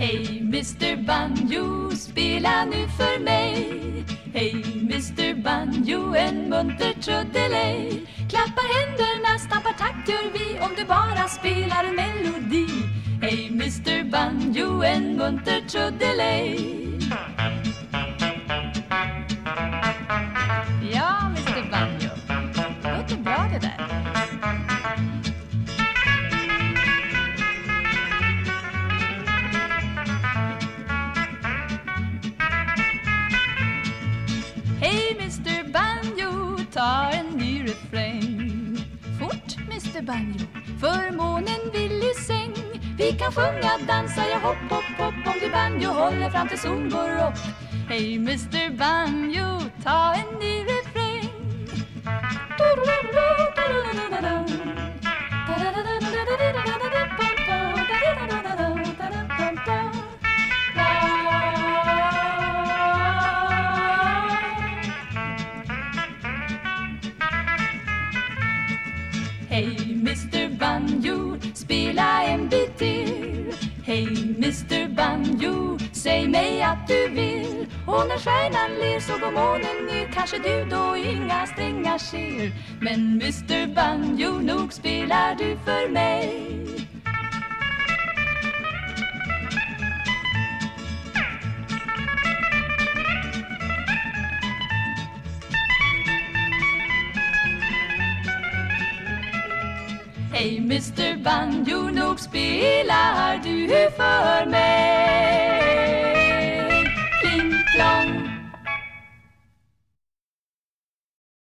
Hej Mr Banjo, spela nu för mig. Hej Mr Banjo, en munter trudelej Klappar händerna, stampar takt gör vi om du bara spelar en melodi. Hej Mr Banjo, en munter trudelej Mr Banjo, ta en ny refräng. Fort Mr Banjo, för månen vill i säng. Vi kan sjunga, dansa, ja hopp, hopp, hopp Om du banjo håller fram till solen går upp. Hej Mr Banjo, ta Hej Mr Banjo, spela en bit till. Hej Mr Banjo, säg mig att du vill. Och när stjärnan ler så går månen ner Kanske du då inga strängar ser. Men Mr Banjo, nog spelar du för mig. Hej Mr Banjo, nog spelar du för mig.